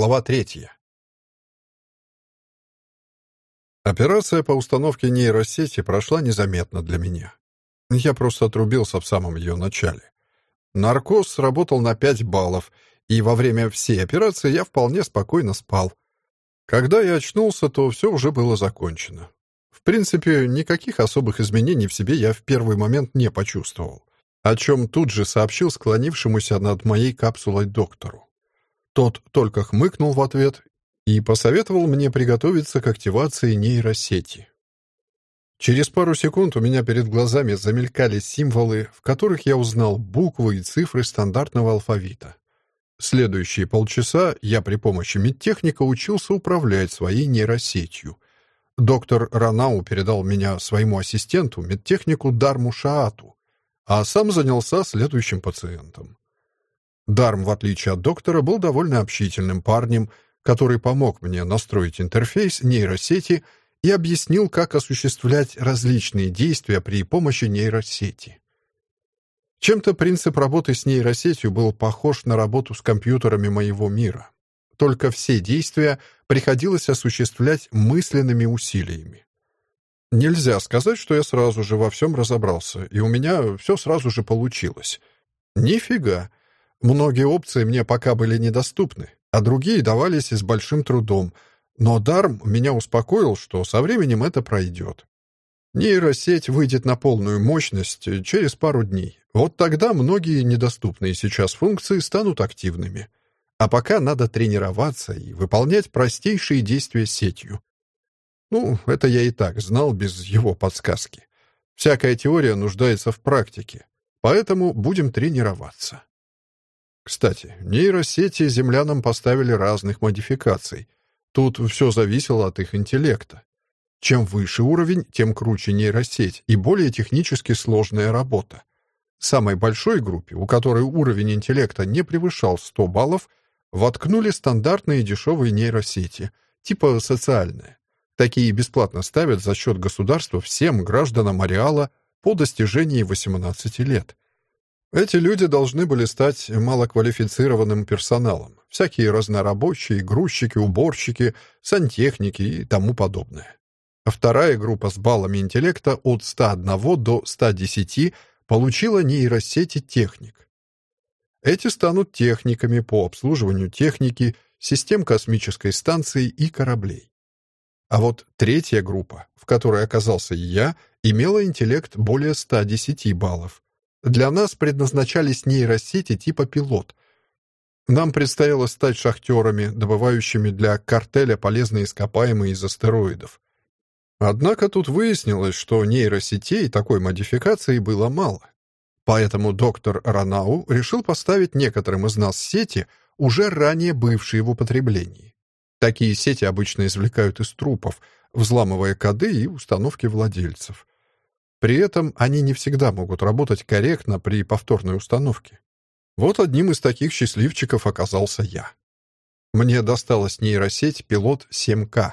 Глава третья. Операция по установке нейросети прошла незаметно для меня. Я просто отрубился в самом ее начале. Наркоз сработал на 5 баллов, и во время всей операции я вполне спокойно спал. Когда я очнулся, то все уже было закончено. В принципе, никаких особых изменений в себе я в первый момент не почувствовал, о чем тут же сообщил склонившемуся над моей капсулой доктору. Тот только хмыкнул в ответ и посоветовал мне приготовиться к активации нейросети. Через пару секунд у меня перед глазами замелькали символы, в которых я узнал буквы и цифры стандартного алфавита. Следующие полчаса я при помощи медтехника учился управлять своей нейросетью. Доктор Ранау передал меня своему ассистенту, медтехнику Дарму Шаату, а сам занялся следующим пациентом. Дарм, в отличие от доктора, был довольно общительным парнем, который помог мне настроить интерфейс нейросети и объяснил, как осуществлять различные действия при помощи нейросети. Чем-то принцип работы с нейросетью был похож на работу с компьютерами моего мира. Только все действия приходилось осуществлять мысленными усилиями. Нельзя сказать, что я сразу же во всем разобрался, и у меня все сразу же получилось. Нифига. Многие опции мне пока были недоступны, а другие давались и с большим трудом. Но Дарм меня успокоил, что со временем это пройдет. Нейросеть выйдет на полную мощность через пару дней. Вот тогда многие недоступные сейчас функции станут активными. А пока надо тренироваться и выполнять простейшие действия сетью. Ну, это я и так знал без его подсказки. Всякая теория нуждается в практике, поэтому будем тренироваться. Кстати, нейросети землянам поставили разных модификаций. Тут все зависело от их интеллекта. Чем выше уровень, тем круче нейросеть и более технически сложная работа. Самой большой группе, у которой уровень интеллекта не превышал 100 баллов, воткнули стандартные дешевые нейросети, типа социальные. Такие бесплатно ставят за счет государства всем гражданам ареала по достижении 18 лет. Эти люди должны были стать малоквалифицированным персоналом, всякие разнорабочие, грузчики, уборщики, сантехники и тому подобное. Вторая группа с баллами интеллекта от 101 до 110 получила нейросети техник. Эти станут техниками по обслуживанию техники, систем космической станции и кораблей. А вот третья группа, в которой оказался и я, имела интеллект более 110 баллов, для нас предназначались нейросети типа пилот. Нам предстояло стать шахтерами, добывающими для картеля полезные ископаемые из астероидов. Однако тут выяснилось, что нейросетей такой модификации было мало. Поэтому доктор Ранау решил поставить некоторым из нас сети, уже ранее бывшие в употреблении. Такие сети обычно извлекают из трупов, взламывая коды и установки владельцев. При этом они не всегда могут работать корректно при повторной установке. Вот одним из таких счастливчиков оказался я. Мне досталась нейросеть «Пилот 7К».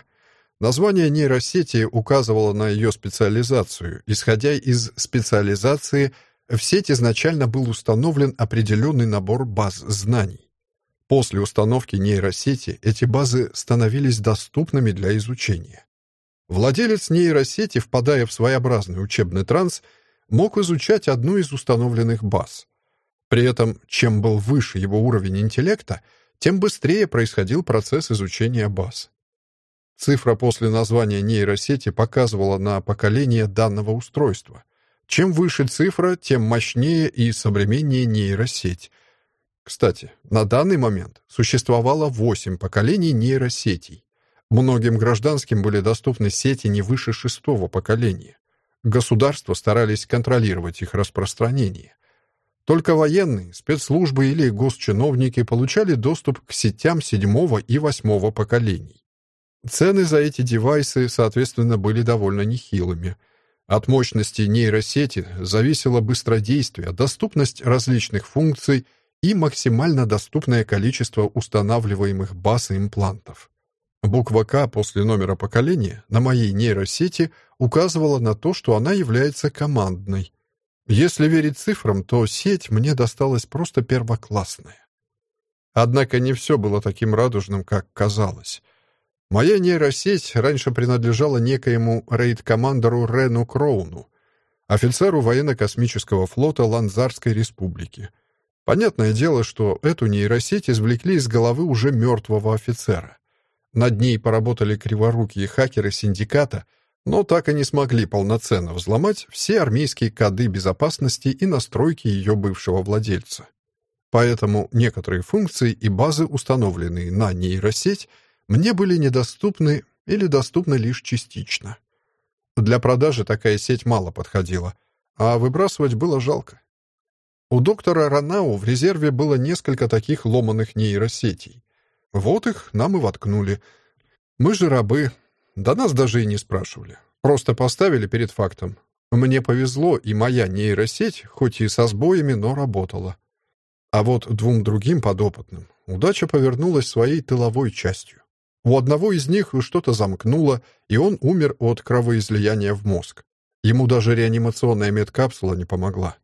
Название нейросети указывало на ее специализацию. Исходя из специализации, в сеть изначально был установлен определенный набор баз знаний. После установки нейросети эти базы становились доступными для изучения. Владелец нейросети, впадая в своеобразный учебный транс, мог изучать одну из установленных баз. При этом, чем был выше его уровень интеллекта, тем быстрее происходил процесс изучения баз. Цифра после названия нейросети показывала на поколение данного устройства. Чем выше цифра, тем мощнее и современнее нейросеть. Кстати, на данный момент существовало 8 поколений нейросетей. Многим гражданским были доступны сети не выше шестого поколения. Государства старались контролировать их распространение. Только военные, спецслужбы или госчиновники получали доступ к сетям седьмого и восьмого поколений. Цены за эти девайсы, соответственно, были довольно нехилыми. От мощности нейросети зависело быстродействие, доступность различных функций и максимально доступное количество устанавливаемых баз и имплантов. Буква «К» после номера поколения на моей нейросети указывала на то, что она является командной. Если верить цифрам, то сеть мне досталась просто первоклассная. Однако не все было таким радужным, как казалось. Моя нейросеть раньше принадлежала некоему рейд-командору Рену Кроуну, офицеру военно-космического флота Ланзарской республики. Понятное дело, что эту нейросеть извлекли из головы уже мертвого офицера. Над ней поработали криворукие хакеры синдиката, но так и не смогли полноценно взломать все армейские коды безопасности и настройки ее бывшего владельца. Поэтому некоторые функции и базы, установленные на нейросеть, мне были недоступны или доступны лишь частично. Для продажи такая сеть мало подходила, а выбрасывать было жалко. У доктора Ранау в резерве было несколько таких ломаных нейросетей. Вот их нам и воткнули. Мы же рабы, да нас даже и не спрашивали. Просто поставили перед фактом. Мне повезло, и моя нейросеть, хоть и со сбоями, но работала. А вот двум другим подопытным удача повернулась своей тыловой частью. У одного из них что-то замкнуло, и он умер от кровоизлияния в мозг. Ему даже реанимационная медкапсула не помогла.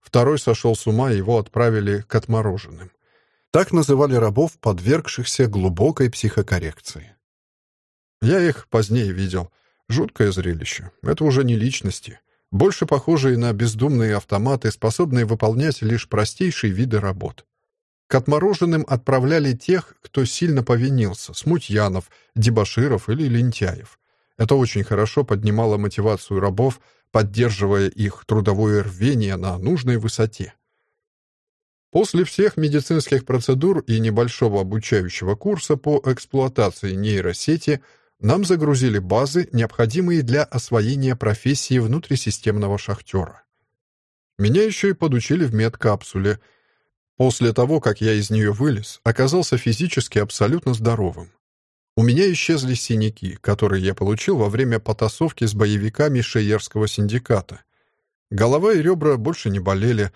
Второй сошел с ума, и его отправили к отмороженным. Так называли рабов, подвергшихся глубокой психокоррекции. Я их позднее видел. Жуткое зрелище. Это уже не личности. Больше похожие на бездумные автоматы, способные выполнять лишь простейшие виды работ. К отмороженным отправляли тех, кто сильно повинился, смутьянов, дебоширов или лентяев. Это очень хорошо поднимало мотивацию рабов, поддерживая их трудовое рвение на нужной высоте. После всех медицинских процедур и небольшого обучающего курса по эксплуатации нейросети нам загрузили базы, необходимые для освоения профессии внутрисистемного шахтера. Меня еще и подучили в медкапсуле – После того, как я из нее вылез, оказался физически абсолютно здоровым. У меня исчезли синяки, которые я получил во время потасовки с боевиками Шейерского синдиката. Голова и ребра больше не болели.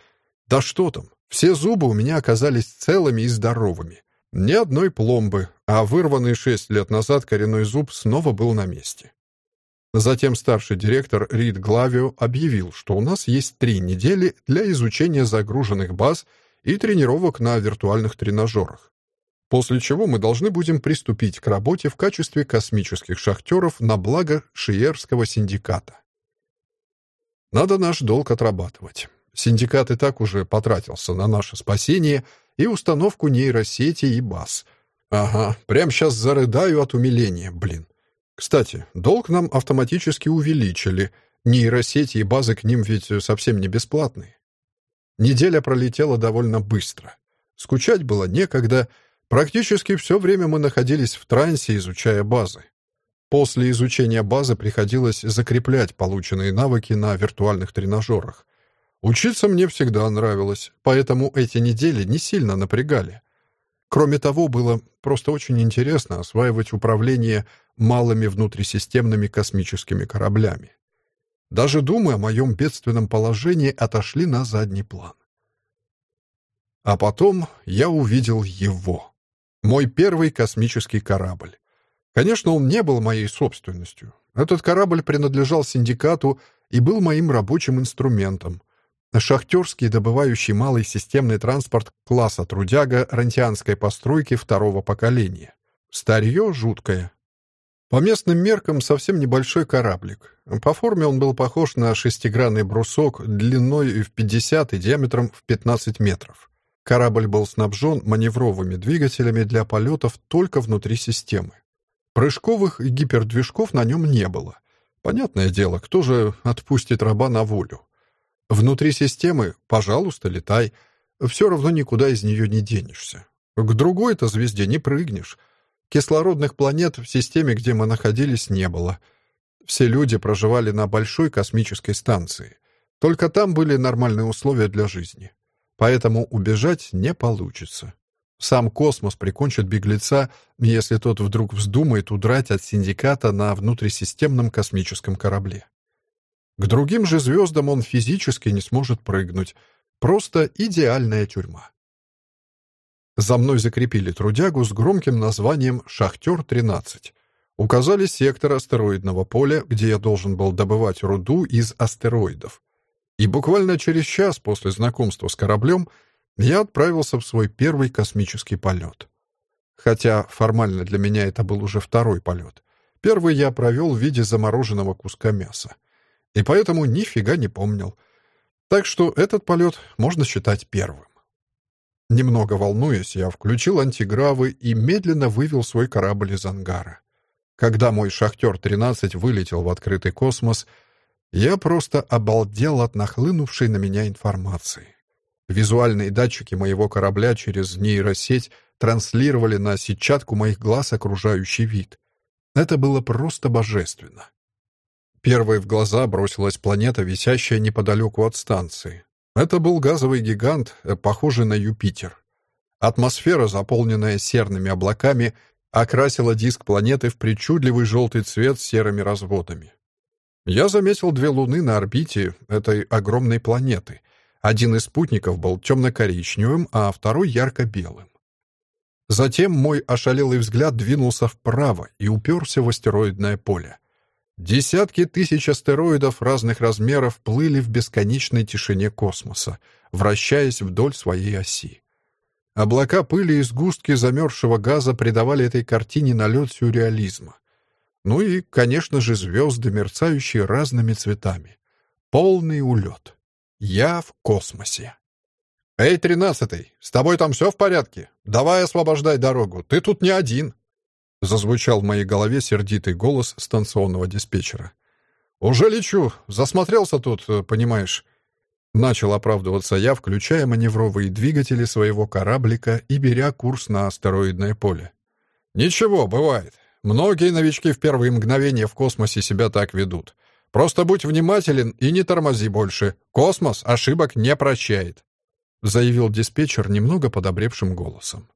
Да что там, все зубы у меня оказались целыми и здоровыми. Ни одной пломбы, а вырванный шесть лет назад коренной зуб снова был на месте. Затем старший директор Рид Главио объявил, что у нас есть три недели для изучения загруженных баз — и тренировок на виртуальных тренажерах. После чего мы должны будем приступить к работе в качестве космических шахтеров на благо Шиерского синдиката. Надо наш долг отрабатывать. Синдикат и так уже потратился на наше спасение и установку нейросети и баз. Ага, прямо сейчас зарыдаю от умиления, блин. Кстати, долг нам автоматически увеличили. Нейросети и базы к ним ведь совсем не бесплатные. Неделя пролетела довольно быстро. Скучать было некогда. Практически все время мы находились в трансе, изучая базы. После изучения базы приходилось закреплять полученные навыки на виртуальных тренажерах. Учиться мне всегда нравилось, поэтому эти недели не сильно напрягали. Кроме того, было просто очень интересно осваивать управление малыми внутрисистемными космическими кораблями. Даже думы о моем бедственном положении отошли на задний план. А потом я увидел его. Мой первый космический корабль. Конечно, он не был моей собственностью. Этот корабль принадлежал синдикату и был моим рабочим инструментом. Шахтерский добывающий малый системный транспорт класса трудяга рантианской постройки второго поколения. Старье жуткое, по местным меркам совсем небольшой кораблик. По форме он был похож на шестигранный брусок длиной в 50 и диаметром в 15 метров. Корабль был снабжен маневровыми двигателями для полетов только внутри системы. Прыжковых и гипердвижков на нем не было. Понятное дело, кто же отпустит раба на волю? Внутри системы, пожалуйста, летай. Все равно никуда из нее не денешься. К другой-то звезде не прыгнешь. Кислородных планет в системе, где мы находились, не было. Все люди проживали на большой космической станции. Только там были нормальные условия для жизни. Поэтому убежать не получится. Сам космос прикончит беглеца, если тот вдруг вздумает удрать от синдиката на внутрисистемном космическом корабле. К другим же звездам он физически не сможет прыгнуть. Просто идеальная тюрьма. За мной закрепили трудягу с громким названием «Шахтер-13». Указали сектор астероидного поля, где я должен был добывать руду из астероидов. И буквально через час после знакомства с кораблем я отправился в свой первый космический полет. Хотя формально для меня это был уже второй полет. Первый я провел в виде замороженного куска мяса. И поэтому нифига не помнил. Так что этот полет можно считать первым. Немного волнуясь, я включил антигравы и медленно вывел свой корабль из ангара. Когда мой «Шахтер-13» вылетел в открытый космос, я просто обалдел от нахлынувшей на меня информации. Визуальные датчики моего корабля через нейросеть транслировали на сетчатку моих глаз окружающий вид. Это было просто божественно. Первой в глаза бросилась планета, висящая неподалеку от станции. Это был газовый гигант, э, похожий на Юпитер. Атмосфера, заполненная серными облаками, окрасила диск планеты в причудливый желтый цвет с серыми разводами. Я заметил две луны на орбите этой огромной планеты. Один из спутников был темно-коричневым, а второй ярко-белым. Затем мой ошалелый взгляд двинулся вправо и уперся в астероидное поле. Десятки тысяч астероидов разных размеров плыли в бесконечной тишине космоса, вращаясь вдоль своей оси. Облака пыли и сгустки замерзшего газа придавали этой картине налет сюрреализма. Ну и, конечно же, звезды, мерцающие разными цветами. Полный улет. Я в космосе. «Эй, тринадцатый, с тобой там все в порядке? Давай освобождай дорогу, ты тут не один!» Зазвучал в моей голове сердитый голос станционного диспетчера. «Уже лечу. Засмотрелся тут, э, понимаешь». Начал оправдываться я, включая маневровые двигатели своего кораблика и беря курс на астероидное поле. «Ничего, бывает. Многие новички в первые мгновения в космосе себя так ведут. Просто будь внимателен и не тормози больше. Космос ошибок не прощает», — заявил диспетчер немного подобревшим голосом.